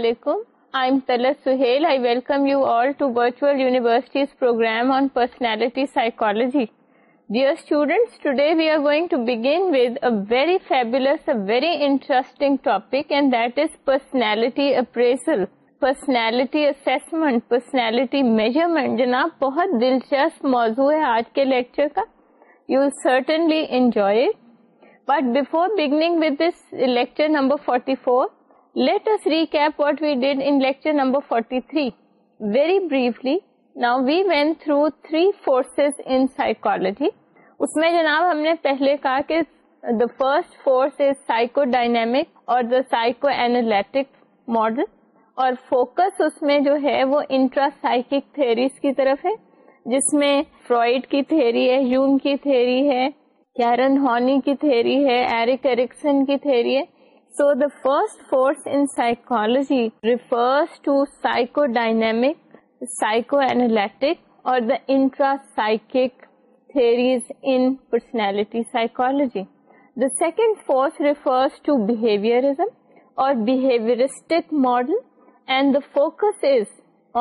آج کے لیکچر کا you certainly enjoy let what we did in lecture number forty three very briefly now we went through three forces in psychology اس میں جناب ہم نے پہلے کہا کہ the first force is psycho dynamic اور سائیکو اینالٹک ماڈل اور فوکس اس میں جو ہے وہ انٹراسائک تھیریز کی طرف ہے جس میں فرائڈ کی تھیری ہے یون کی تھیری ہے کیرن ہونی کی تھیری ہے ایرک ایرکسن کی تھیری ہے so the first force in psychology refers psycho analytic اور second force refers to behaviourism اور focus is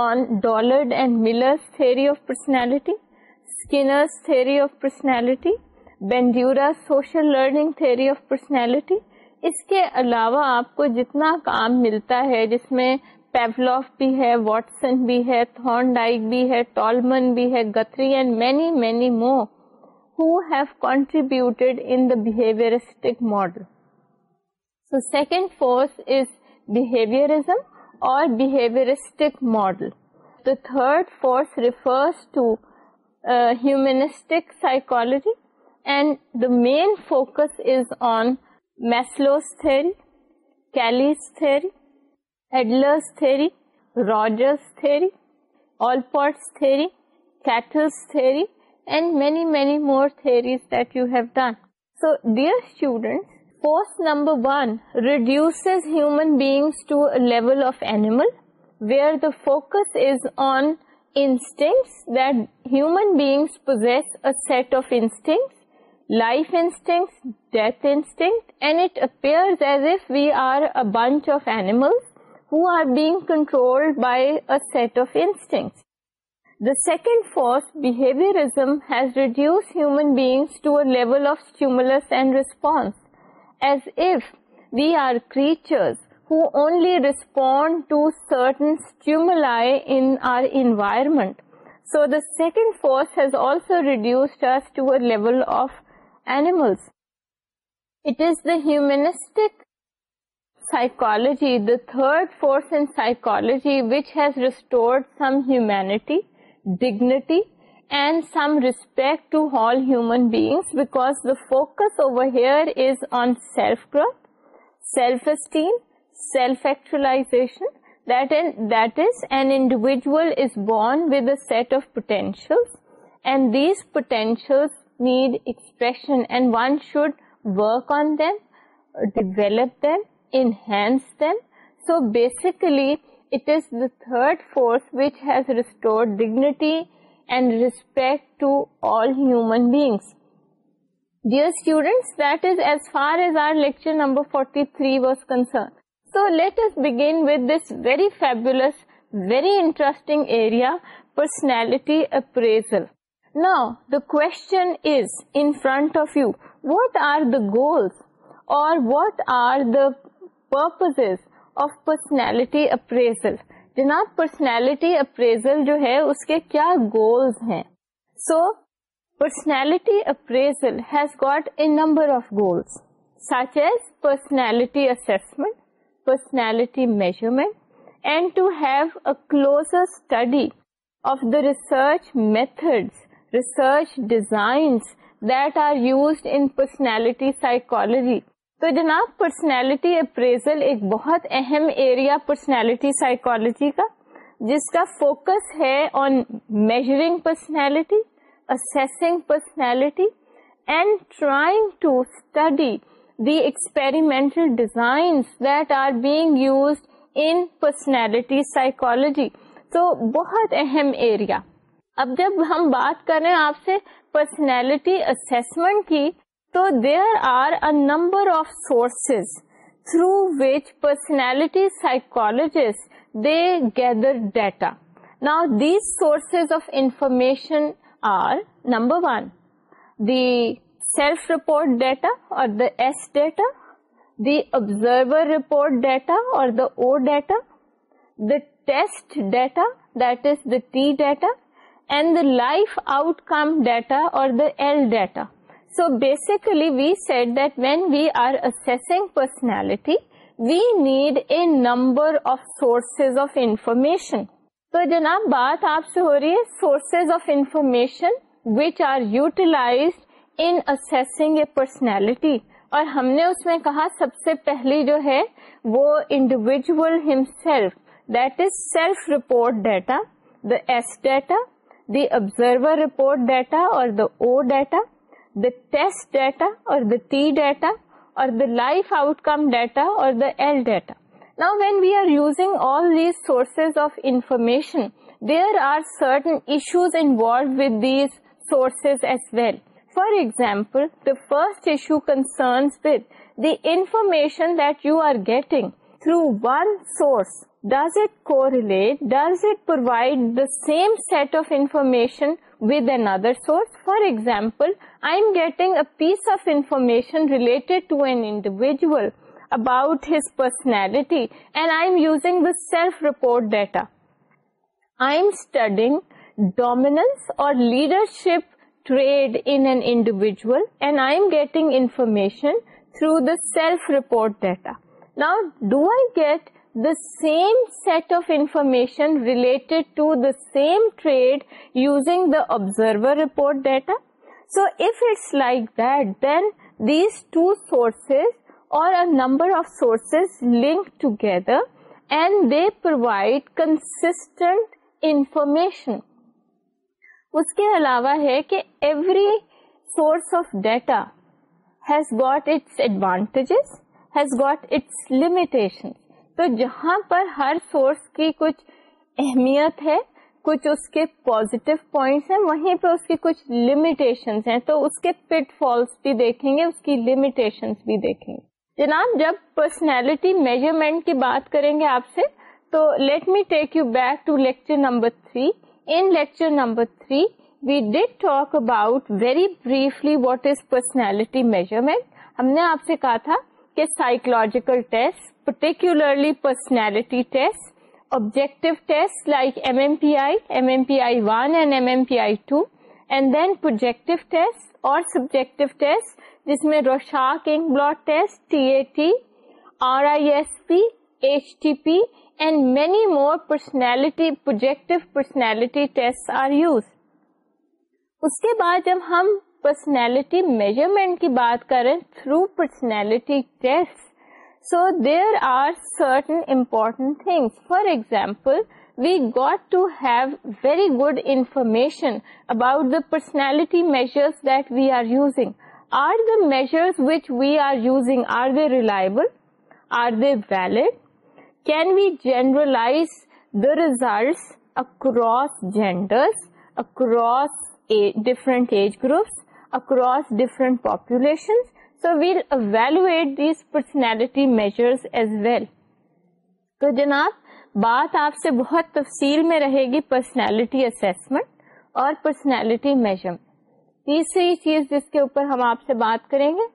on Dollard and Miller's theory of personality Skinner's theory of personality Bandura's social learning theory of personality اس کے علاوہ آپ کو جتنا کام ملتا ہے جس میں پیولاف بھی ہے واٹسن بھی ہے تھون ڈائک بھی ہے ٹولمن بھی ہے Guthrie and many many more who have contributed in the behaviouristic model so second force is behaviourism اور behaviouristic model the third force refers to humanistic psychology and the main focus is on Maslow's theories theory Adler's Allport's Rogers Cattell's theory and many many so there one reduce animal where focus is on set of positing life instincts, death instinct, and it appears as if we are a bunch of animals who are being controlled by a set of instincts. The second force, behaviorism, has reduced human beings to a level of stimulus and response, as if we are creatures who only respond to certain stimuli in our environment. So the second force has also reduced us to a level of animals. It is the humanistic psychology, the third force in psychology, which has restored some humanity, dignity, and some respect to all human beings, because the focus over here is on self-growth, self-esteem, self-actualization, that is, an individual is born with a set of potentials, and these potentials need expression, and one should work on them, develop them, enhance them. So basically, it is the third force which has restored dignity and respect to all human beings. Dear students, that is as far as our lecture number 43 was concerned. So let us begin with this very fabulous, very interesting area, personality appraisal. Now the question is in front of you what are the goals or what are the purpose of personality appraisal جناب personality appraisal جو ہے اس کے کیا goals ہیں so personality appraisal has got a number of goals such as personality assessment personality measurement and to have also study of the research method research designs that are used in personality psychology تو جناب personality appraisal ایک بہت اہم area personality psychology کا جس کا focus ہے on measuring personality personality and trying to study the experimental designs that are being used in personality psychology تو بہت اہم ایریا اب جب ہم بات کریں آپ سے پرسنالٹی اسمنٹ کی تو there are a number of sources through which personality they gather data نا sources of information are number one the self report data or the S data the observer report data or the O data the test data that is the T data and the life outcome data or the L data so basically we set that when we assessing personality we need a number تو جناب بات آپ سے ہو رہی ہے sources of information which are utilise انگ a personality اور ہم نے اس میں کہا سب سے پہلی جو ہے وہ individual that is self report data the S data the observer report data or the O data, the test data or the T data, or the life outcome data or the L data. Now when we are using all these sources of information, there are certain issues involved with these sources as well. For example, the first issue concerns with the information that you are getting through one source does it correlate? Does it provide the same set of information with another source? For example, I am getting a piece of information related to an individual about his personality, and I am using the self-report data. I am studying dominance or leadership trait in an individual, and I am getting information through the self-report data. Now, do I get same set of information related to the same trait using the observer report data so like it's like then these two sources or number of sources link together and they provide consistent information اس کے علاوہ ہے کہ every source of data has got its advantages has got its limitation تو جہاں پر ہر source کی کچھ اہمیت ہے کچھ اس کے پوزیٹو پوائنٹس ہیں وہیں پہ اس کی کچھ لمیٹیشن ہیں تو اس کے پٹ فالس بھی دیکھیں گے اس کی لمیٹیشنس بھی دیکھیں گے جناب جب پرسنالٹی میجرمنٹ کی بات کریں گے آپ سے تو let me take you back to lecture number three in lecture number three we did talk about very briefly what is personality measurement ہم نے آپ سے کہا تھا کے psychological test particularly personality test objective test like M M P I M M P I one and M M P I two and then projective test or subjective test جس میں Rorschach king بلاڈ test T A T R I S P H T P and many more personality projective personality test are use اس کے بعد جب ہم personality measurement کی بات کریں through personality test so there are certain important things for example we got to have very good information about the personality measures that we are using are the measures which we are using are they reliable are they valid can we generalize the result across genders across different age groups across different population تو جناب بات آپ سے بہت تفصیل میں رہے گی پرسنالٹی ایسمنٹ اور پرسنالٹی میزم تیسری چیز جس کے اوپر ہم آپ سے بات کریں گے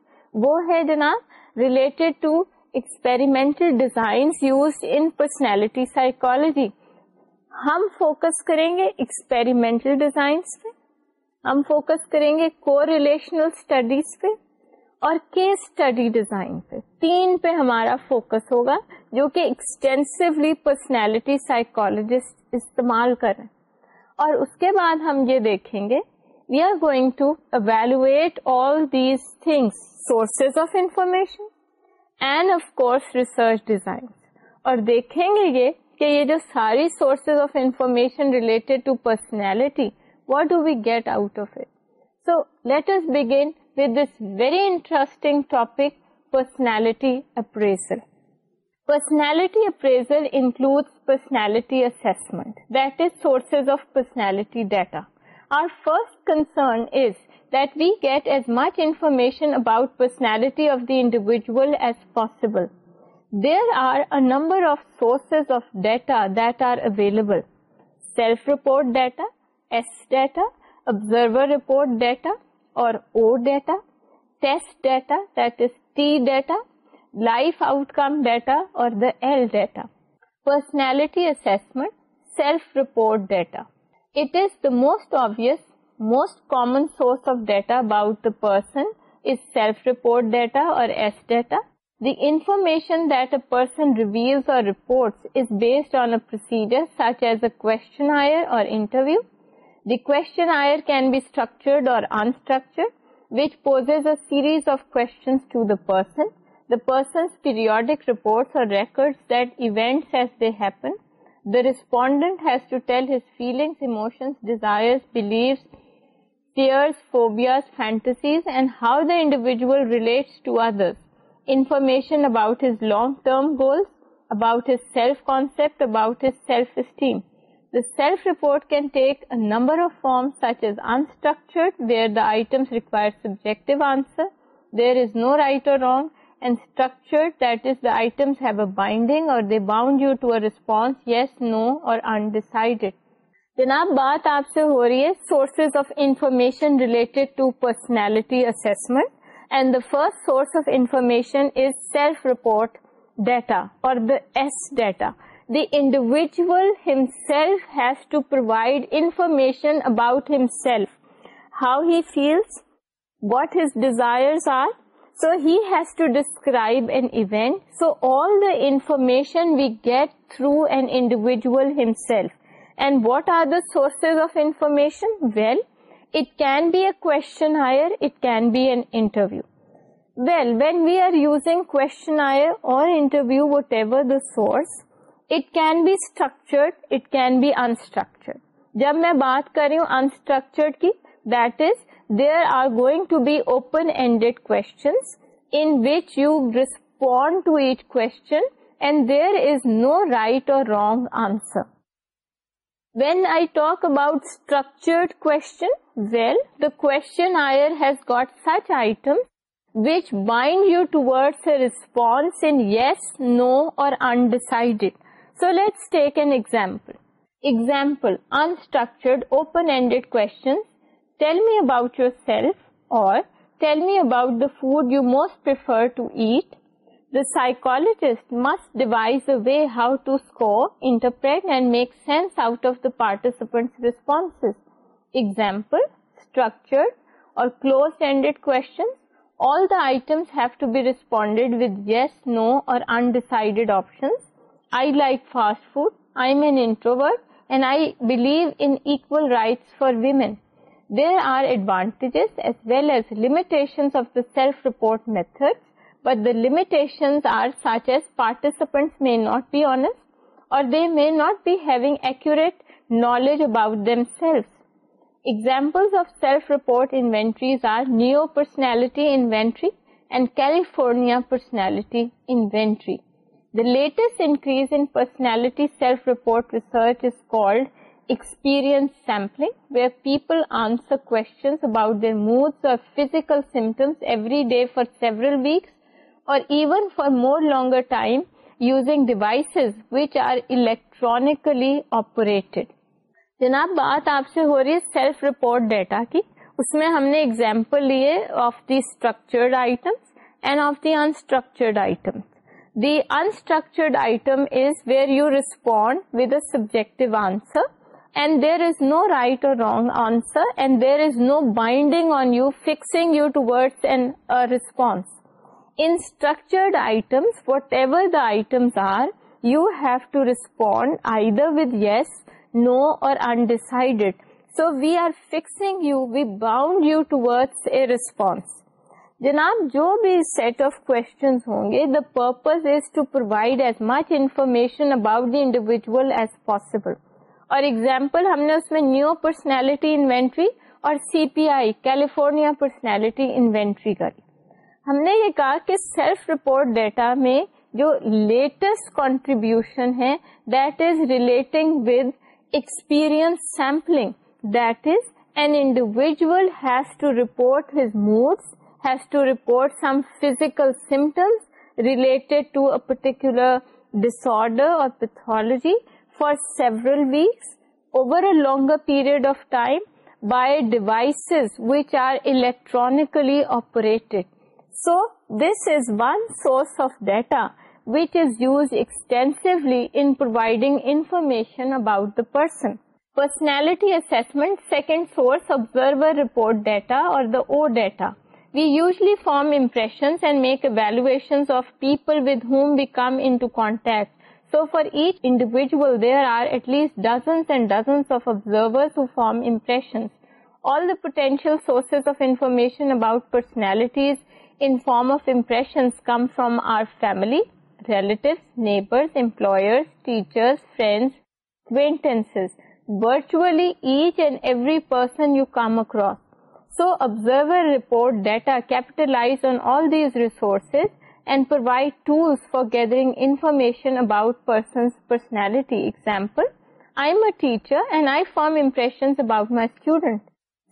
وہ ہے جناب related to experimental designs use in personality psychology ہم فوکس کریں گے ایکسپیریمنٹل ڈیزائنس پہ ہم فوکس کریں گے کو ریلیشنل اسٹڈیز پہ اور کیس اسٹڈی ڈیزائن پہ پہ تین ہمارا فوکس ہوگا جو کہ ایکسٹینسولی پرسنالٹی سائیکولوجسٹ استعمال کریں اور اس کے بعد ہم یہ دیکھیں گے we are going to evaluate all these things sources of information and of course research design اور دیکھیں گے یہ کہ یہ جو ساری sources of information related to personality What do we get out of it? So let us begin with this very interesting topic, personality appraisal. Personality appraisal includes personality assessment, that is, sources of personality data. Our first concern is that we get as much information about personality of the individual as possible. There are a number of sources of data that are available. Self-report data, most common source of data about the percent data اور S data the information that procedure such as a کو interview the questionnaire can be structured اور respondent feelings desire fantasies and how the individual relates about his long term goal about his self concept about self esteem number of forms ریکوائرسپس نو اور جناب بات آپ سے ہو رہی ہے sources of information related to personality assessment and the first source of information is self report data data the individual himself has to provide information about himself, how he feels, what his desires are. So he has to describe an event. So all the information we get through an individual himself. And what are the sources of information? Well, it can be a questionnaire, it can be an interview. Well, when we are using questionnaire or interview, whatever the source, it can be structured it can be unstructured جب میں بات کر رہی ہوں unstructured کی that is there are going to be open ended questions in which you respond to it and there is no right or wrong answer when I talk about structured call the questionnaire has got such item which bind you to word respond in yes no or undecided so let's take an example unstructured open ended question me about you self اور food you موسٹر way how to interpret and make sense out of the participant response examples ہینڈیڈنس with yes no اور NEO personality and California personality inventory The latest increase in personality self-report research is called experience sampling where people answer questions about their moods or physical symptoms every day for several weeks or even for more longer time using devices which are electronically operated. جناب بات آپ سے ہو رہی ہے self report data کی اس میں ہم نے اگزامپل لیے of the structured items and of the unstructured items the unstructured item is where you respond with subject answer and there is no right or wrong answer and there is no binding items are you have to respond either yes no اور جناب جو بھی set of کو purpose is to provide as much information about the individual as possible اور example ہم نے اس میں نیو پرسنالٹی انوینٹری اور C P I California personality inventory کری ہم نے یہ کہا کہ سیلف رپورٹ ڈیٹا میں جو لیٹسٹ کانٹریبیوشن ہے that is relating with experience sampling that is an individual has to report his moods has to report some physical symptoms related to a particular disorder or pathology for several weeks over a longer period of time by devices which are electronically operated. So, this is one source of data which is used extensively in providing information about the person. Personality assessment, second source, observer report data or the O data. We usually form impressions and make evaluations of people with whom we come into contact. So for each individual, there are at least dozens and dozens of observers who form impressions. All the potential sources of information about personalities in form of impressions come from our family, relatives, neighbors, employers, teachers, friends, acquaintances. Virtually each and every person you come across. So observer report data capitalize on all these resources and provide tools for gathering information about person's personality. Example, I am a teacher and I form impressions about my student.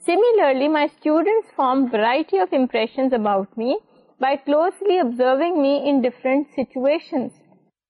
Similarly, my students form variety of impressions about me by closely observing me in different situations.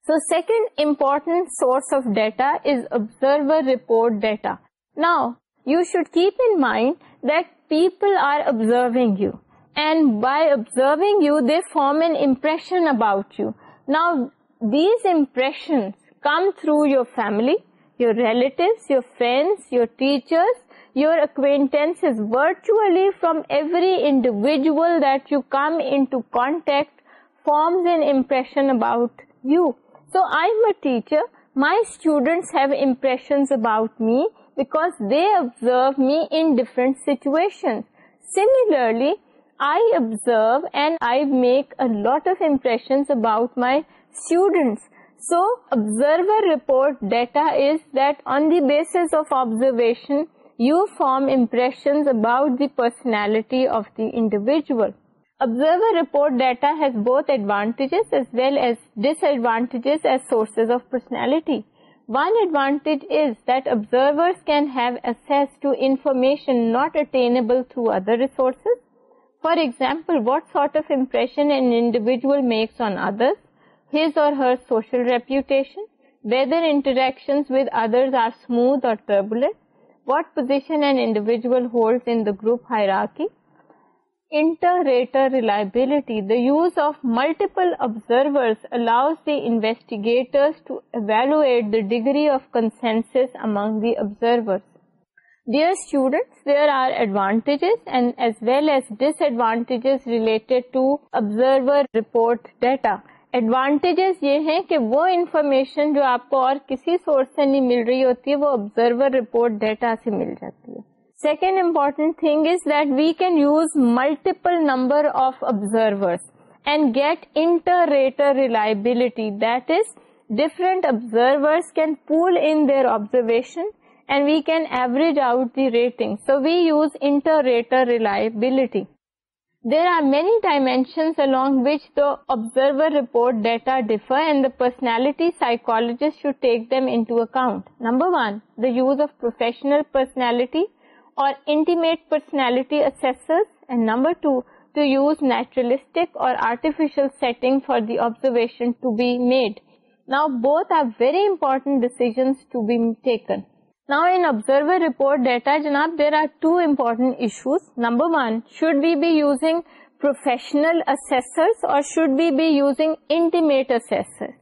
So second important source of data is observer report data. Now, you should keep in mind that people are observing you. And by observing you, they form an impression about you. Now, these impressions come through your family, your relatives, your friends, your teachers, your acquaintances, virtually from every individual that you come into contact forms an impression about you. So, I'm a teacher, my students have impressions about me, because they observe me in different situations. Similarly, I observe and I make a lot of impressions about my students. So, observer report data is that on the basis of observation, you form impressions about the personality of the individual. Observer report data has both advantages as well as disadvantages as sources of personality. One advantage is that observers can have access to information not attainable through other resources. For example, what sort of impression an individual makes on others, his or her social reputation, whether interactions with others are smooth or turbulent, what position an individual holds in the group hierarchy, investigators reliability the use of multiple consensus among the of Dear students, there are advantages and as well as disadvantages related to observer report data. Advantages یہ ہیں کہ وہ information جو آپ کو اور کسی source سے نہیں مل رہی ہوتی ہے وہ آبزرور رپورٹ ڈیٹا سے مل جاتی ہے Second important thing is that we can use multiple number of observers and get inter-rater reliability. That is, different observers can pool in their observation and we can average out the rating. So we use inter-rater reliability. There are many dimensions along which the observer report data differ, and the personality psychologist should take them into account. Number one, the use of professional personality, or intimate personality assessors and number two to use naturalistic or artificial setting for the observation to be made now both are very important decisions to be taken Now in observer report data, Janab, there are two important issues. Number one, should we be using professional assessors or should we be using intimate assessors?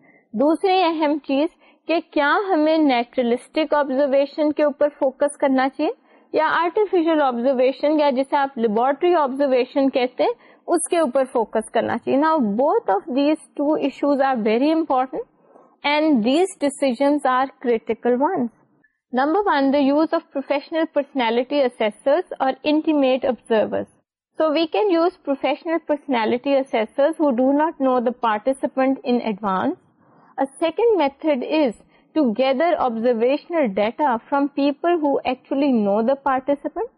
دوسری اہم چیز کہ کیا ہمیں naturalistic observation کے اوپر focus کرنا چاہیے یا آرٹیفیشل آبزرویشن یا جسے آپ لیبورٹری آبزرویشن کہتے ہیں اس کے اوپر فوکس کرنا چاہیے نا both of of these these two issues are are very important and decisions critical number one the use professional personality اور intimate so we can use professional personality who do not know the participant advance method is to gather observational data from people who actually know the participant,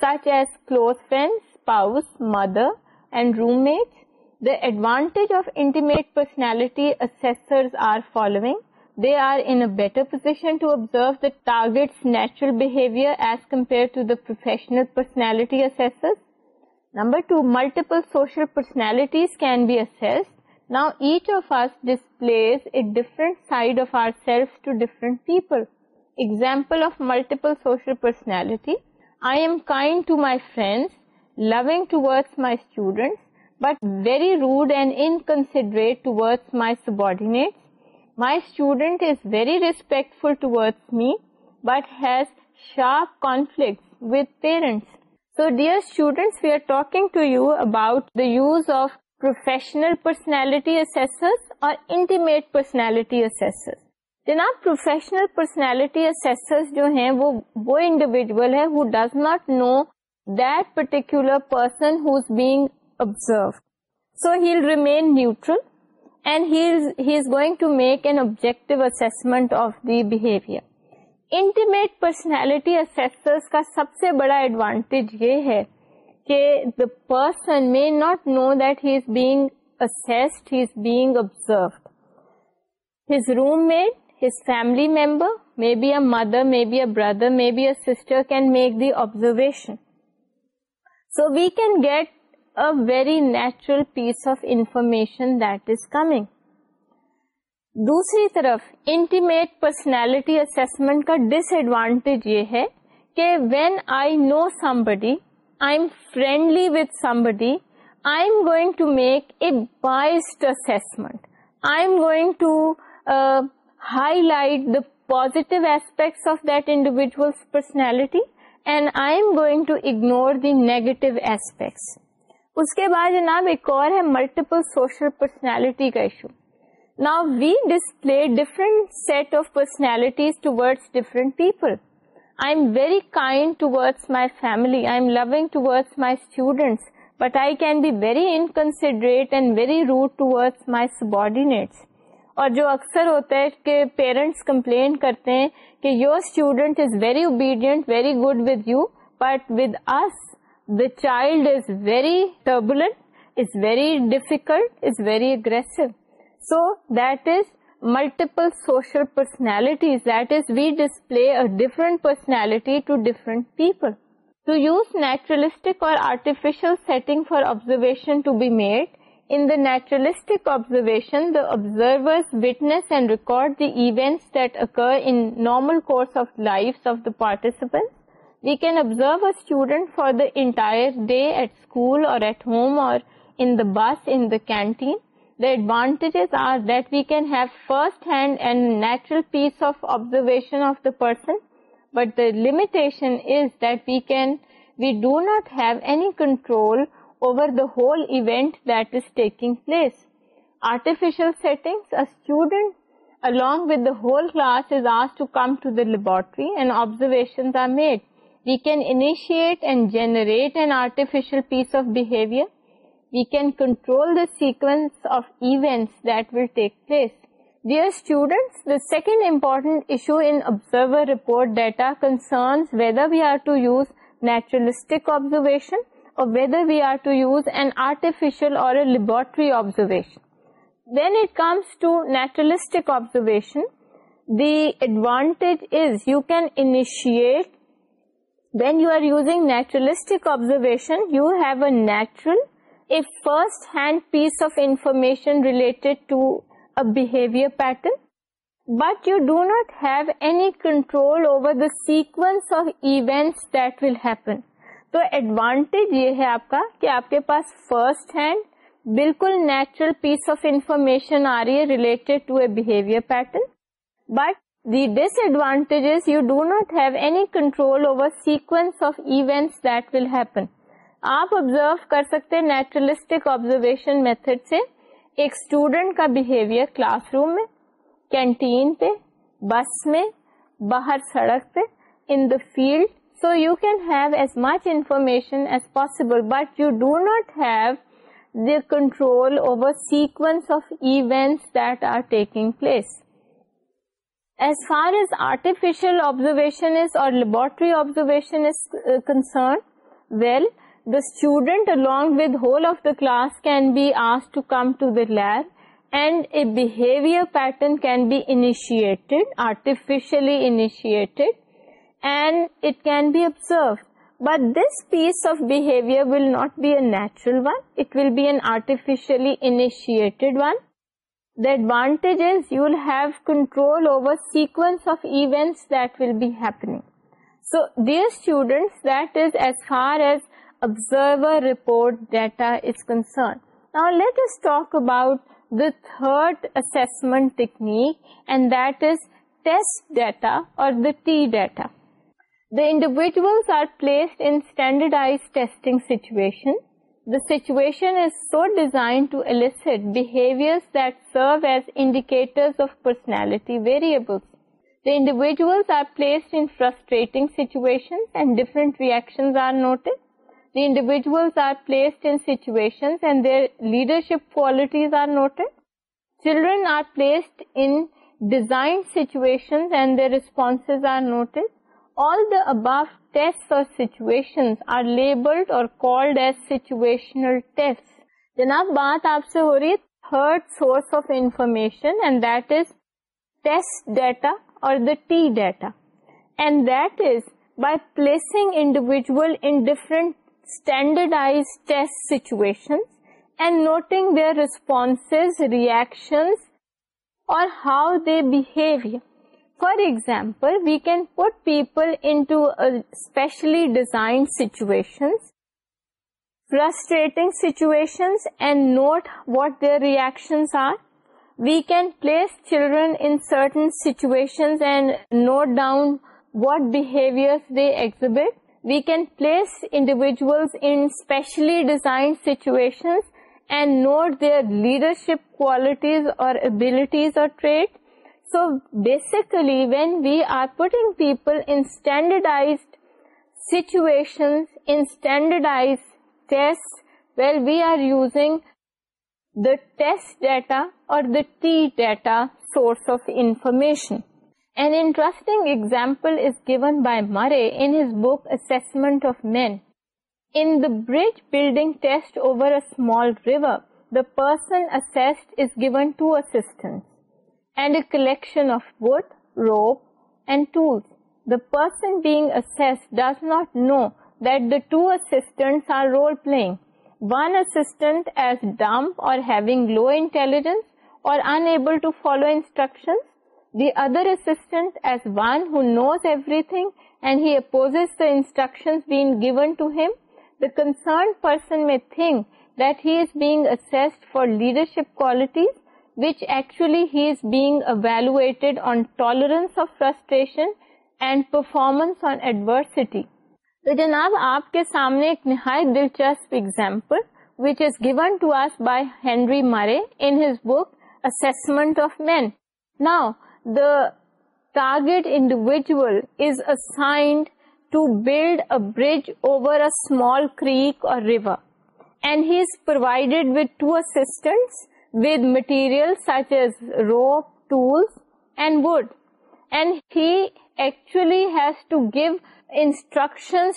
such as close friends, spouse, mother, and roommates. The advantage of intimate personality assessors are following. They are in a better position to observe the target's natural behavior as compared to the professional personality assessors. Number 2, multiple social personalities can be assessed now each of us displays a different side of ourselves to different people. Example of multiple social personality. I am kind to my friends, loving towards my students, but very rude and inconsiderate towards my subordinates. My student is very respectful towards me, but has sharp conflicts with parents. So dear students, we are talking to you about the use of professional personality اور intimate personality assessors جناب professional personality اسیسرس جو ہیں وہ وہ individual ہے so he'll remain neutral he going to make of the behaviour intimate personality اس کا سب سے بڑا ایڈوانٹیج یہ ہے کہ the person may not know that he is being assessed he is being observed his roommate his family member may be a mother may be a brother may be a sister can make the observation so we can get a very natural piece of information that is coming دوسری طرف intimate personality assessment کا ڈس advantage یہ ہے کہ when I know somebody positive of that that personality and I am going to ignore the negative aspects اس کے بعد جناب ایک اور ہے ملٹیپل سوشل پرسنالٹی کا issue now we display different set of personalities to word different people I am very kind towards my family I am loving towards my students but I can be very inconsiderate and very road to word my subordinates اور جو اکثر ہوتا ہے کہ parents complain کرتے ہیں کہ your student is very obedient very good with you but with us the child is very turbulent is very difficult is very aggressive so that is multiple social personalities that as we display personalistic or observer witness record دیوینٹس اکرمل we can observe a student for the entire day at school or at home or bus in canteen and are that we can have first hand and natural piece of observation place آرٹیفیشلٹری and observation sequence ویلکس there we are to use naturalistic اور advantage you کینشیٹ then you are using naturalistic observation you have a natural first hand piece of information related pattern but you do not he sequence events advantage یہ ہے آپ کا کہ آپ کے پاس first hand بالکل نیچرل پیس آف انفارمیشن آ رہی ہے related pattern but the disadvantage you do not have any control over sequence of that will happen آپ آبزرو کر سکتے نیچرلسٹک آبزرویشن میتھڈ سے ایک اسٹوڈینٹ کا بہیویئر کلاس روم میں کینٹین پہ بس میں باہر سڑک پہ ان the field so you can have as much information as possible but you do not have control over sequence of event that are taking place as far as artificial observation اور laboratory observation well the student الگ with whole of the class can be as to come to the لب اینڈیو pattern can be انشیٹلیڈ one داڈوانٹیج have control so their report data third ٹیکنیکٹا داڈیویجلسڈرڈائز so designs reaction the individuals are placed in situations and their leadership qualities are noted. Children are placed in designed situations and their responses are noted. All the above tests or situations are labeled or called as situational tests. جناب بات آپ سے ہو رہی ہے third source of information and that is test data or the T data and that is by placing individual in different standardized test situations and noting their responses, reactions, or how they behave. For example, we can put people into uh, specially designed situations, frustrating situations, and note what their reactions are. We can place children in certain situations and note down what behaviors they exhibit. We can place individuals in specially designed situations and note their leadership qualities or abilities or traits. So basically, when we are putting people in standardized situations, in standardized tests, well, we are using the test data or the T data source of information. And interesting example given by Murray book assessment of men داڈنگ test over two assistant and collection of wood rope and ٹوگ does not know the two assistants are role playing one assistant as dumb اورجنس or in follow instruction the other assistant S one who knows everything for leaders first performance تو جناب آپ کے سامنے ایک نہایت دلچسپ example which is given to us by Henry مارے انس assessment of men now target individual is اص to build a bridge over a small creek had two assistant material rock to and وس and he actually is to give instruction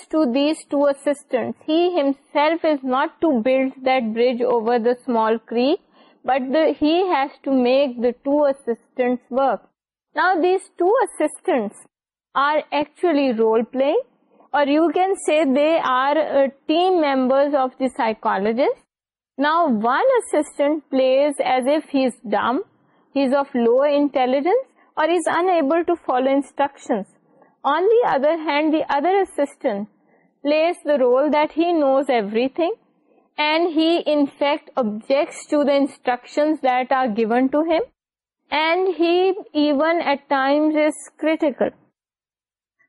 self is not to build bridge over small creek but has to make the two assistant work Now these two assistants are actually role playing, or you can say they are uh, team members of the psychologist. Now one assistant plays as if he is dumb, he is of low intelligence, or is unable to follow instructions. On the other hand, the other assistant plays the role that he knows everything, and he in fact objects to the instructions that are given to him and he even at times is critical.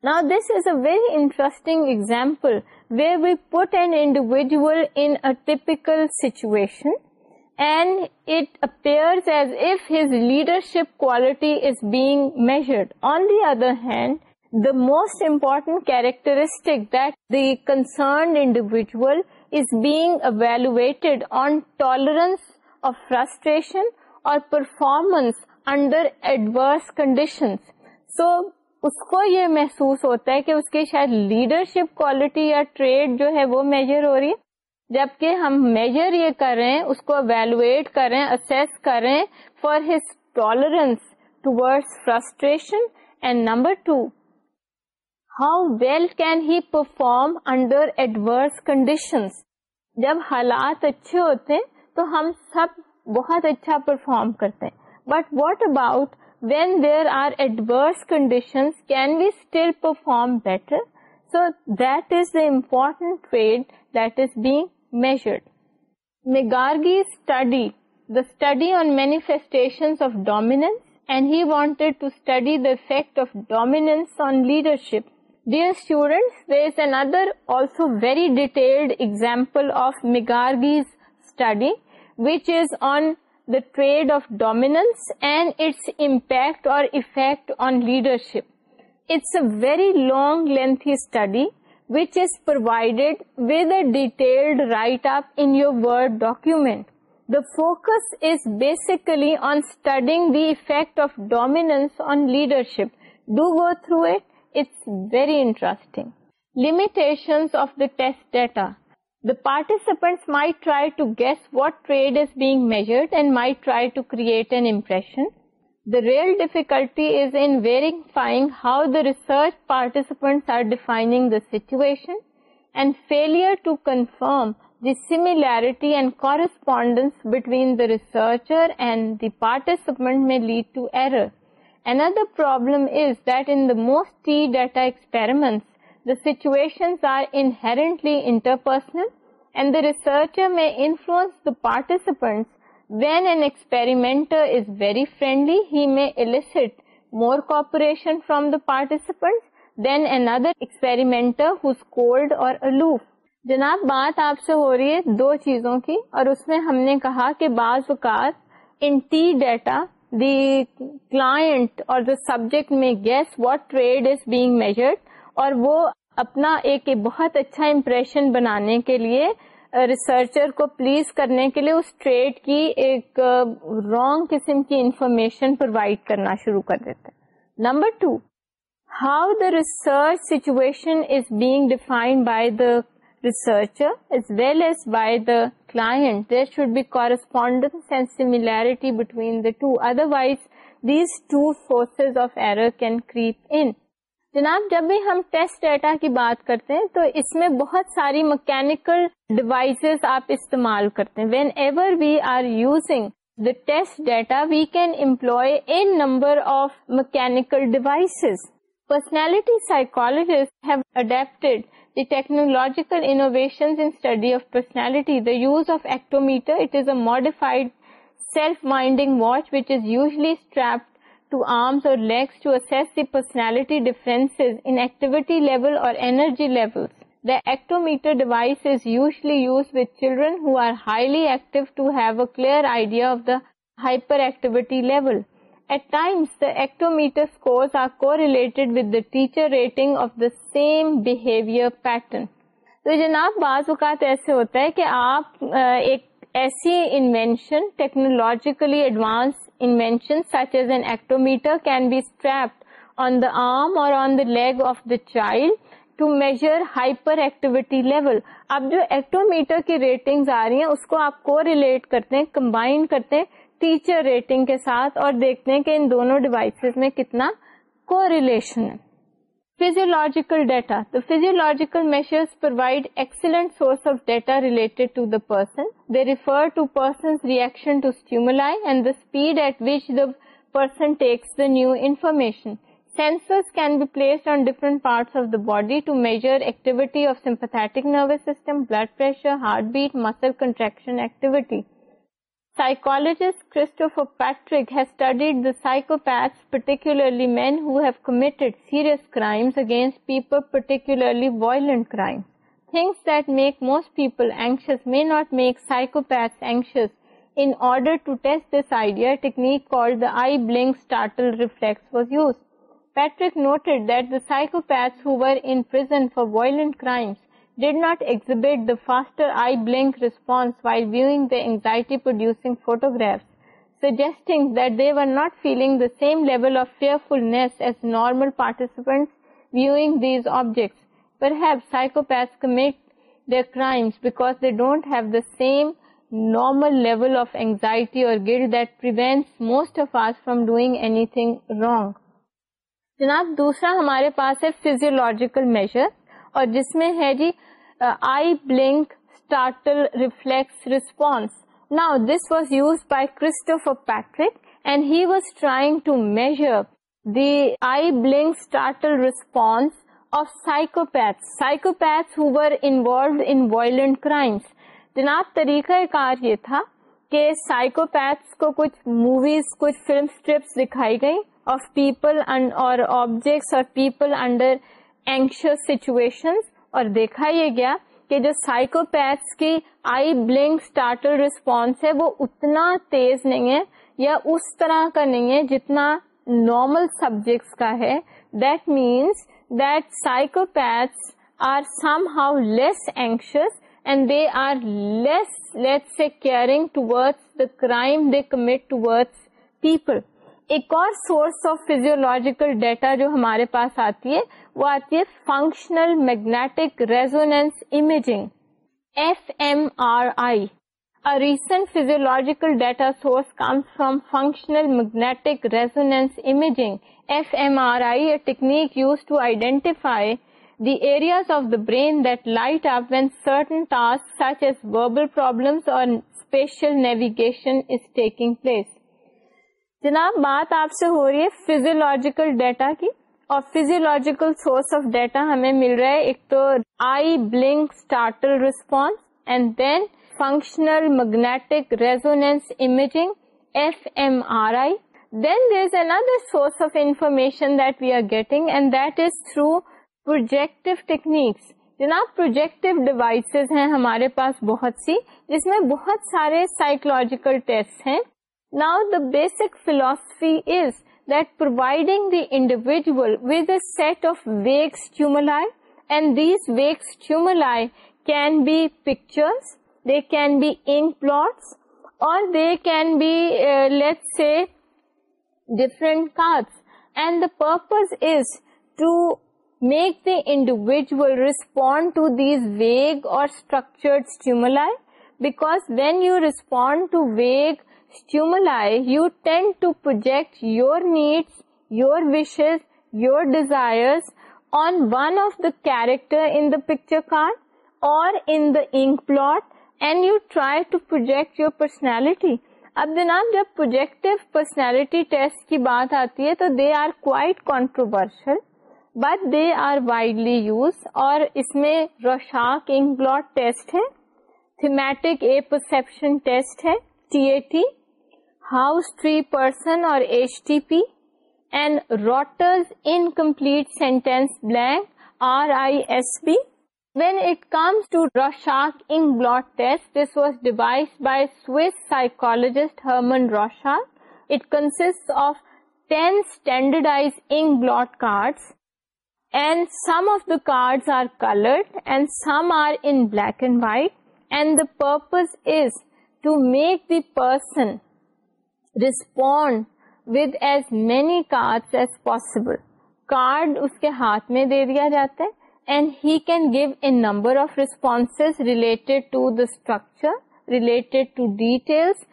Now this is a very interesting example where we put an individual in a typical situation and it appears as if his leadership quality is being measured. On the other hand, the most important characteristic that the concerned individual is being evaluated on tolerance of frustration or performance under adverse condition so اس کو یہ محسوس ہوتا ہے کہ اس کی شاید لیڈرشپ کوالٹی یا ٹریڈ جو ہے وہ میجر ہو رہی ہے جبکہ ہم میجر یہ کریں اس کو اویلویٹ کریں اسیس کریں for his tolerance towards frustration and number two how well can he perform under adverse conditions جب حالات اچھے ہوتے ہیں تو ہم سب بہت اچھا پرفارم کرتے ہیں But what about when there are adverse conditions? Can we still perform better? So that is the important trait that is being measured. Megargi's study, the study on manifestations of dominance, and he wanted to study the effect of dominance on leadership. Dear students, there is another also very detailed example of Megargi's study, which is on trait of dominance اینڈیکٹیکٹ leadership is پروائڈیڈیٹیلڈ write up in your walk the focus is بیسکلیٹنگ of dominance leadership do go through it's very interest limitation of the T data the participants might try to guess what trade is being measured and might try to create an impression. The real difficulty is in verifying how the research participants are defining the situation, and failure to confirm the similarity and correspondence between the researcher and the participant may lead to error. Another problem is that in the most T data experiments, situation are inherently interpersonal and the research میں participants he may elicit more cooperation from the participants than N other experiment who's cold or aloof جناب بات آپ سے ہو رہی ہے دو چیزوں کی اور اس میں ہم نے کہا کہ بعض اوقات T data the class or the subject may guess what trait is being measured اور وہ اپنا ایک بہت اچھا امپریشن بنانے کے لیے ریسرچر uh, کو پلیز کرنے کے لیے اس ٹریڈ کی ایک رانگ uh, قسم کی انفارمیشن پرووائڈ کرنا شروع کر دیتے ہیں number two how the research situation is being defined by the researcher as well as by the client there should be correspondence and similarity between the two otherwise these two forces of error can creep in جناب جب بھی ہم test data کی بات کرتے ہیں تو اس میں بہت ساری مکینکل ڈیوائسز آپ استعمال کرتے ہیں whenever we are using the test data we can employ an number of mechanical devices personality psychologist have adapted the technological is a modified self minding watch which is usually لیگوس personality difference children ایٹو mattress وا teacher rating تو جناب بعض اوقات ایسے ہوتا ہے کہ آپ ایک ایسی invention technology advance such as an can be strapped on the arm or leg the to measure hyperactivity level اب جو ایکٹومیٹر کی ریٹنگ آ رہی ہیں اس کو آپ کو ریلیٹ کرتے کمبائن کرتے ہیں ٹیچر ریٹنگ کے ساتھ اور دیکھتے ہیں کہ ان دونوں ڈیوائسز میں کتنا کو ریلیشن ہے Physiological data. The physiological measures provide excellent source of data related to the person. They refer to person's reaction to stimuli and the speed at which the person takes the new information. Sensors can be placed on different parts of the body to measure activity of sympathetic nervous system, blood pressure, heartbeat, muscle contraction activity. Psychologist Christopher Patrick has studied the psychopaths, particularly men who have committed serious crimes against people, particularly violent crimes. Things that make most people anxious may not make psychopaths anxious. In order to test this idea, a technique called the eye blink startle reflex was used. Patrick noted that the psychopaths who were in prison for violent crimes did not exit the فاسٹرس anxiety producing photograph that they are not feeling these objects پر have سائکوپیسکمٹ crimes because they don't have the same normal level of anxiety اورجیکل measure اور جس میں ہے جی eye blink startle reflex response now this was use by Christopher Patrick and he was trying to measure the eye blink startle response of psychopath psychopath who were involved in violent crimes جناب طریقہ کار یہ تھا کہ psychopaths کو کچھ movies کچھ film strips دکھائی گئی of people or objects of people under situation اور دیکھا یہ گیا کہ جو سائیکوپیتھس کی آئی سائیکو پیتس ریسپانس ہے وہ اتنا تیز نہیں ہے یا اس طرح کا نہیں ہے جتنا نارمل سبجیکٹس کا ہے that means that psychopaths are somehow less anxious and they are less late سے caring toward the crime they commit commits people ایک اور سورس آف فیزیولوجیکل ڈیٹا جو ہمارے پاس آتی ہے وہ آتی ہے functional magnetic imaging F M R I recent physiological data source comes from functional magnetic resonance imaging F M R I a technique use to identify the areas of the brain that light up when certain task such as verbal problems or spatial navigation is taking place جناب بات آپ سے ہو رہی ہے physiological data کی اور physiological source of data ہمیں مل رہا ہے ایک تو eye blink startle response and then functional magnetic resonance imaging F M R I then there is another source of information that we are getting and that is through projective techniques جناب projective devices ہیں ہمارے پاس بہت سی جس میں بہت سارے سائیکولوجیکل ٹیسٹ ہیں now basic philosophy is that providing the individual with a of ویگسائن can be pictures they can be ink blots or د کی بیٹ سی ڈفرنٹ کا purpose is to make the individual respond to these vague or to vague character کار اور test کی بات آتی ہے تو they are quite controversial but they are widely use اور اس میں روشاک انک بلاٹ ٹیسٹ ہے پرسپشن ٹیسٹ ہے ٹی ایٹی پرسن اور to make the person respond with as many card as possible card اس کے ہاتھ میں دے دیا جاتا ہے and he can give a number of response related to the structure related to details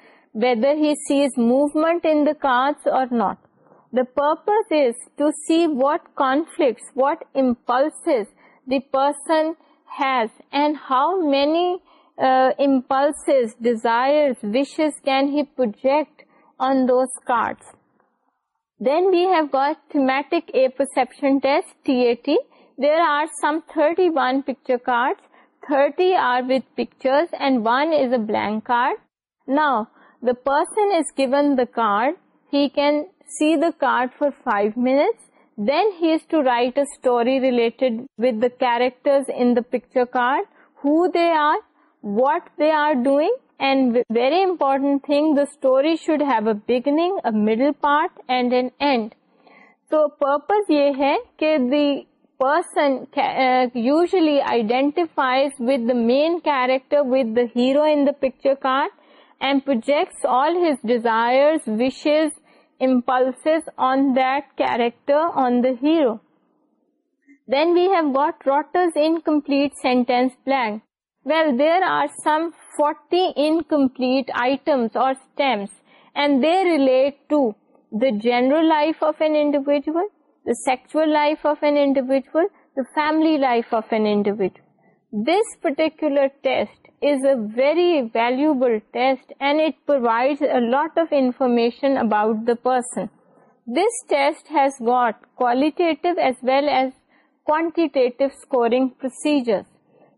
whether he sees movement in this or not the purpose is to see what conflict what impulse the person has and how many impulse desire wishes can he project on those cards. Then we have got thematic apperception test, TAT. There are some 31 picture cards, 30 are with pictures and 1 is a blank card. Now, the person is given the card, he can see the card for 5 minutes, then he is to write a story related with the characters in the picture card, who they are, what they are doing and very important story should have a part and and and so purpose یہ ہے کہ usually identify picture card and projects desire impulse on that character N the hero then we have what Rotter's incomplete sentence blank well there are some forty incomplete items اور sexual life of individual the family life this particular is a very valid provide of information about procedure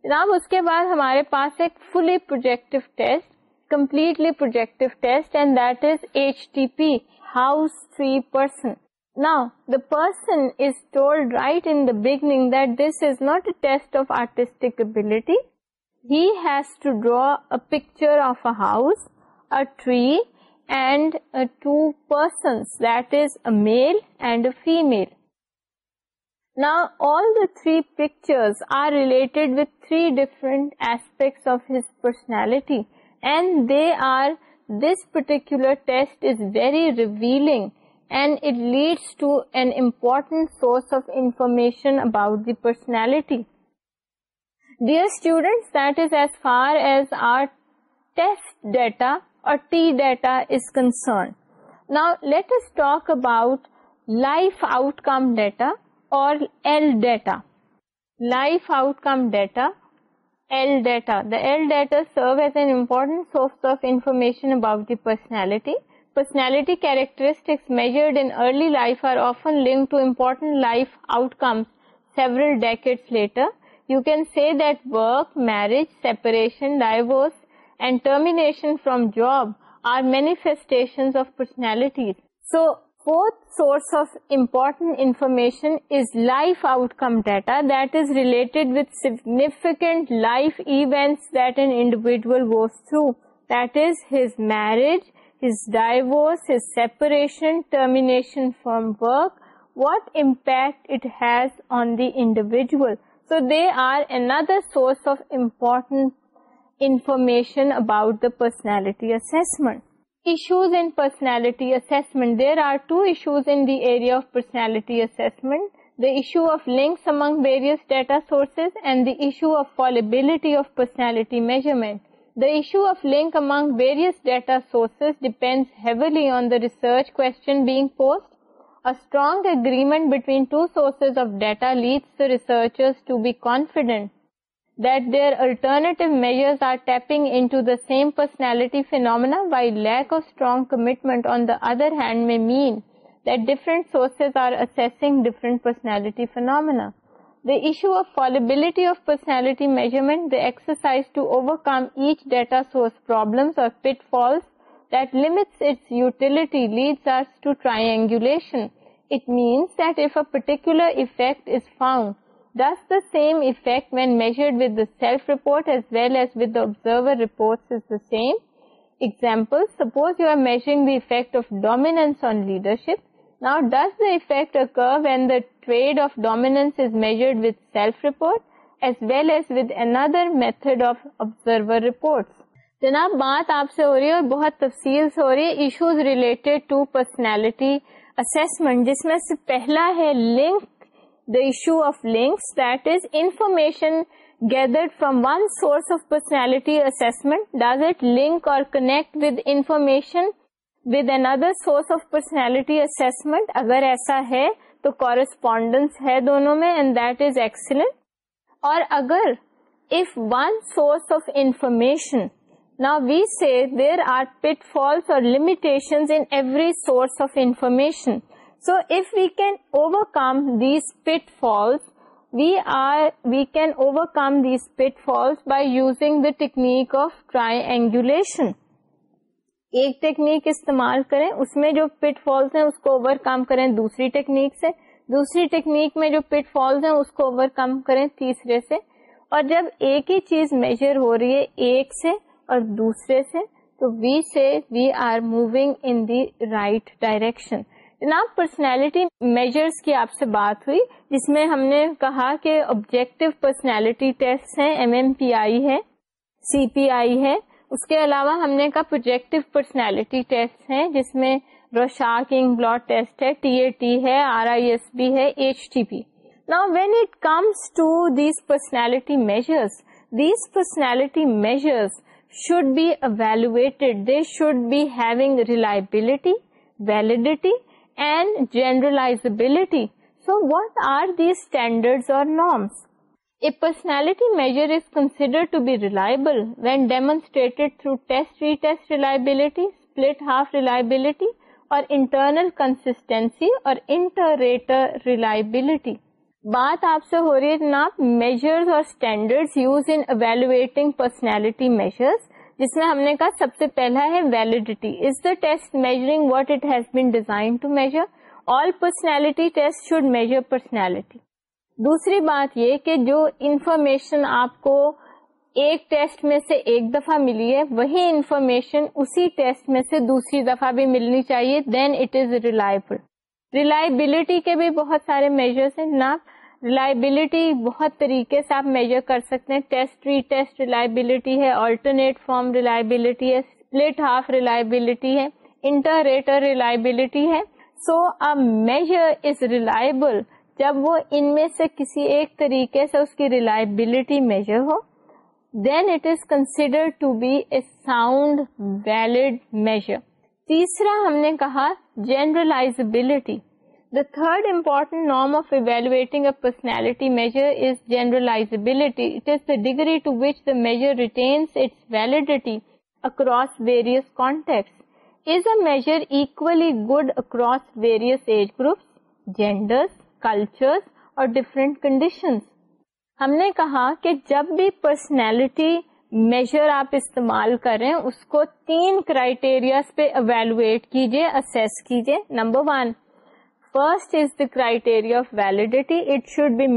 جناب اس کے بعد ہمارے پاس ایک fully projective test completely projective test and that is H T P house three person Now, the the person is is told right in beginning that this not a test of artistic ability. He has to draw a picture of a house, a tree and uh, two persons that is a male and a female. نا all پکچرنٹ personality and they are this particular relevant source of information about the personality dear student that is as far as our T data is talk about life outcome data or L data, life outcome data, L data. The L data serve as an important source of information about the personality. Personality characteristics measured in early life are often linked to important life outcomes several decades later. You can say that work, marriage, separation, divorce, and termination from job are manifestations of personalities. So Fourth source of important information is life outcome data that is related with significant life events that an individual goes through. That is his marriage, his divorce, his separation, termination from work, what impact it has on the individual. So they are another source of important information about the personality assessment. issues in personality assessment. There are two issues in the area of personality assessment. The issue of links among various data sources and the issue of fallibility of personality measurement. The issue of link among various data sources depends heavily on the research question being posed. A strong agreement between two sources of data leads the researchers to be confident that their alternative measures are tapping into the same personality phenomena while lack of strong commitment on the other hand may mean that different sources are assessing different personality phenomena. The issue of fallibility of personality measurement, the exercise to overcome each data source problems or pitfalls that limits its utility leads us to triangulation. It means that if a particular effect is found, does the same effect self the leadership of dominance is measured with self report as well as with another method of observer reports? جناب بات آپ سے ہو رہی ہے اور بہت تفصیل سے ہو رہی ہے issues related to personality assessment جس میں سے پہلا ہے link issue of links that is information gathered from one source of personality assessment does it link or connect with information اسٹ اگر ایسا ہے تو کورسپونڈنس ہے دونوں میں اینڈ دیٹ از ایکسلنٹ اور اگر if one source of information نا we see there are pitfalls اور limitation every source of information so if we can overcome that falls we are we can overcome that fall using the technique of triangulation ایک technique استعمال کریں اس میں جو پٹ false ہیں اس کو over کم کریں دوسری ٹیکنیک سے دوسری ٹیکنیک میں جو پٹ فالس ہیں اس کو اوور کم کریں تیسرے سے اور جب ایک ہی چیز میجر ہو رہی ہے ایک سے اور دوسرے سے تو وی سے we are moving in the right direction جناب پرسنالٹی میجرز کی آپ سے بات ہوئی جس میں ہم نے کہا کہ آبجیکٹو پرسنالٹی ٹیسٹ ہیں ایم ایم پی آئی ہے سی پی آئی ہے اس کے علاوہ ہم نے کہا پروجیکٹو پرسنالٹی ٹیسٹ ہیں جس میں روشا کنگ بلڈ ٹیسٹ ہے ٹی اے ٹی ہے آر آئی ایس بی ہے ایچ ٹی پی نا when it comes to these personality measures these personality should be evaluated. They should be having reliability, validity, and generalizability. So what are these standards or norms? A personality measure is considered to be reliable when demonstrated through test-retest reliability, split-half reliability or internal consistency or inter-rater reliability. بات آپ سے ہو رہی ہے جناب measures اور standard use in evaluating personality measures جس میں ہم نے کہا سب سے پہلا ہے validity is the test measuring what it has been designed to measure all personality test should measure personality دوسری بات یہ کہ جو انفارمیشن آپ کو ایک ٹیسٹ میں سے ایک دفعہ ملی ہے وہی انفارمیشن اسی ٹیسٹ میں سے دوسری دفعہ بھی ملنی چاہیے then it is reliable reliability کے بھی بہت سارے میجرس ہیں نہ ریلائبلٹی بہت طریقے سے آپ میجر کر سکتے ہیں ٹیسٹ ری ٹیسٹ ریلائبلٹی ہے آلٹرنیٹ فارم ریلائبلٹی ہے اسپلٹ ہاف ریلائبلٹی ہے انٹر ریٹر ریلائبلٹی ہے so a measure is reliable جب وہ ان میں سے کسی ایک طریقے سے اس کی ریلائبلٹی میجر ہو then it is consider to be a sound valid measure تیسرا ہم نے کہا generalisability the third important norm of various age groups genders cultures اور different conditions? ہم نے کہا کہ جب بھی پرسنالٹی میجر آپ استعمال کریں اس کو تین کرائٹیریاز پہ اویلویٹ کیجیے کیجیے number one first is the criteria of validity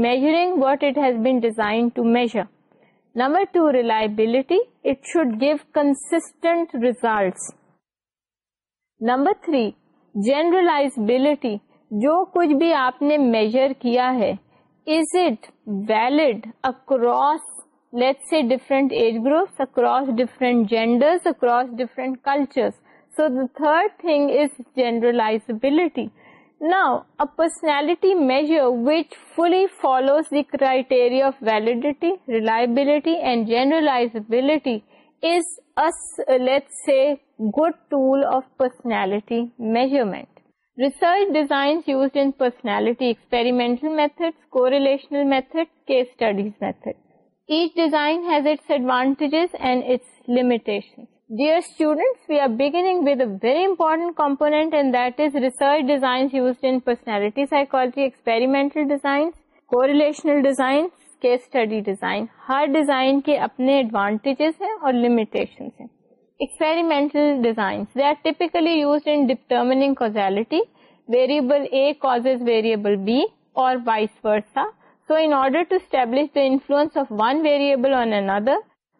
جو کچھ بھی آپ نے میزر کیا ہے از اٹ ویلڈ اکراس لیٹ سنٹ age groups across different gender across different culture third thing is جینرلائزبلٹی Now, a personality measure which fully follows the criteria of validity, reliability and generalizability is a, let's say, good tool of personality measurement. Research designs used in personality, experimental methods, correlational methods, case studies methods. Each design has its advantages and its limitations. Dear students we are beginning with a very important component and that is research designs personality psychology experimental designs correlational designs case study design ہر design کے اپنے advantages ہیں اور limitations ہیں experimental design use انٹرمیگ causality variable A cause variable B اور vice پر so in order to establish the influence of one variable on other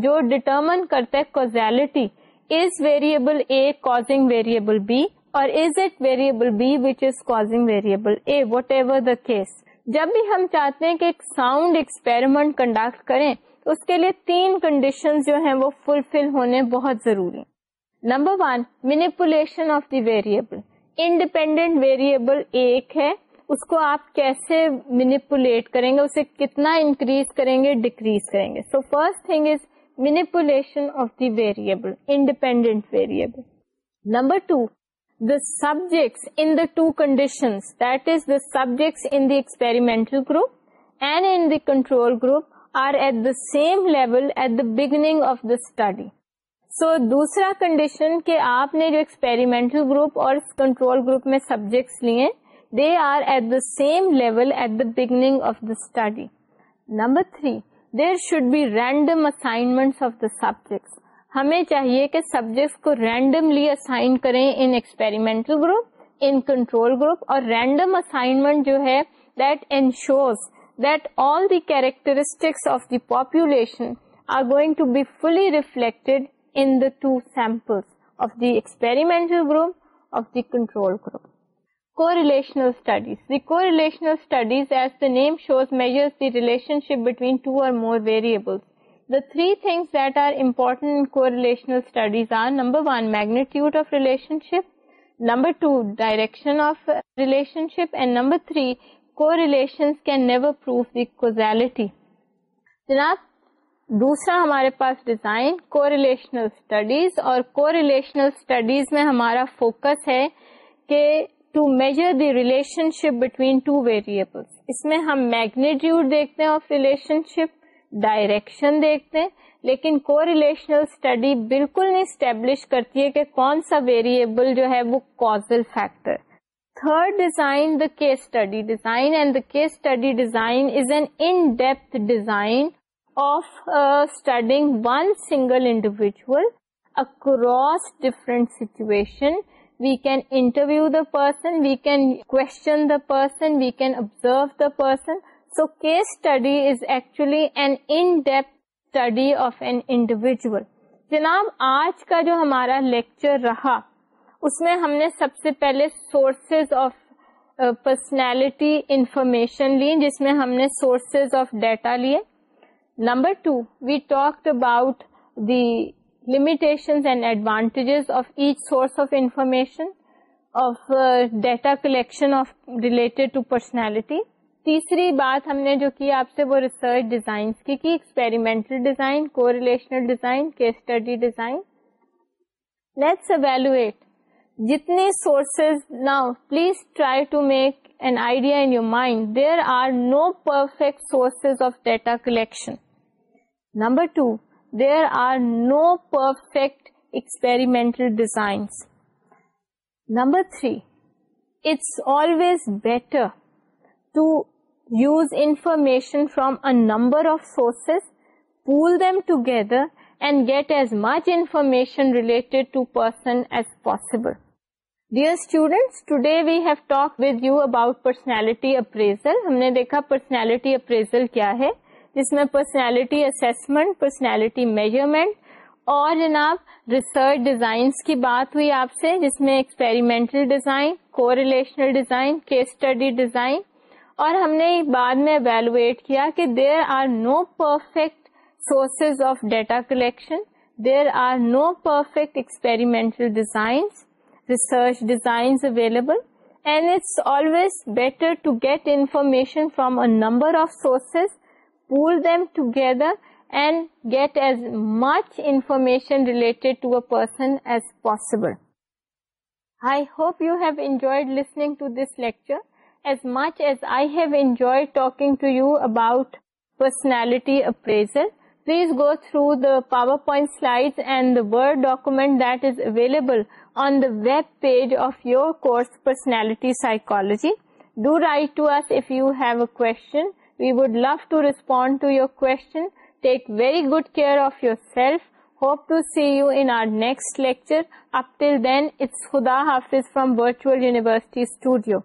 جو ڈٹرمن کرتا ہے causality is variable A causing variable B اور is it variable B which is causing variable A whatever the case جب بھی ہم چاہتے ہیں کہ ایک ساؤنڈ ایکسپیرمنٹ کنڈکٹ کریں اس کے لیے تین کنڈیشن جو ہیں وہ فلفل ہونے بہت ضروری number one manipulation of the variable independent variable ایک ہے اس کو آپ کیسے مینیپولیٹ کریں گے اسے کتنا انکریز کریں گے ڈیکریز کریں گے so first thing is manipulation of the variable, independent variable. Number two, the subjects in the two conditions, that is the subjects in the experimental group and in the control group are at the same level at the beginning of the study. So so, دوسرا condition کہ آپ نے جو experimental group اور control group میں subjects لیے they are at the same level at the beginning of the study number three there should be random assignment of the subjects ہمیں چاہیے کہ سبجیکٹس کو رینڈملی اسائن کریں in in experimental group group control اور random assignment جو ہے that that all the the characteristics of population are going to be fully reflected in the two samples of the experimental group of the control group correlational studies. The correlational studies, as the name shows, measures the relationship between two or more variables. The three things that are important in correlational studies are, number one, magnitude of relationship, number two, direction of relationship, and number three, correlations can never prove the causality. Janaab, دوسرا ہمارے پاس design correlational studies اور correlational studies میں ہمارا focus ہے کہ to measure the relationship between two variable اس میں ہم میگنیٹیوڈ دیکھتے ہیں آف ریلیشن شپ ڈائریکشن دیکھتے ہیں لیکن کو ریلیشنل اسٹڈی بالکل نہیں اسٹیبلش کرتی ہے کہ کون سا ویریبل جو ہے وہ causal factor third design the case study design and the case study design is an in depth design of studying one single individual across different situation we can interview the person we can کون observe the پرسنچیپی of an individual جناب آج کا جو ہمارا lecture رہا اس میں ہم نے سب سے پہلے سورسز آف پرسنالٹی انفارمیشن لی جس میں ہم نے سورسز آف ڈیٹا لیے number two we talk about the limitations and advantages of each source of information, of uh, data collection of related to personality. تیسری بات ہم نے جو کی آپ سے وہ ریسرچ ڈیزائنس کی کی experimental design correlational design case study design let's evaluate جتنی sources now please try to make an idea in your mind there are no perfect sources of data collection number two there are no perfect experimental designs number three it's always better to use information from a number of sources pool them together and get as much information related to person as possible dear students today we have talk with you about personality appraisal ہم نے دیکھا personality appraisal کیا ہے جس میں personality assessment personality measurement اور جناب research designs کی بات ہوئی آپ سے جس میں experimental design correlational design study design اور ہم نے بعد میں اویلویٹ کیا کہ there are no perfect sources of data collection there are no perfect experimental designs research designs available and it's always better to get information from a number of sources pool them together and get as much information related to a person as possible. I hope you have enjoyed listening to this lecture as much as I have enjoyed talking to you about personality appraisal. Please go through the PowerPoint slides and the Word document that is available on the web page of your course Personality Psychology. Do write to us if you have a question would love to respond to your question take very good care of yourself hope to see you in next lecture until then it's خدا حافظ from virtual university studio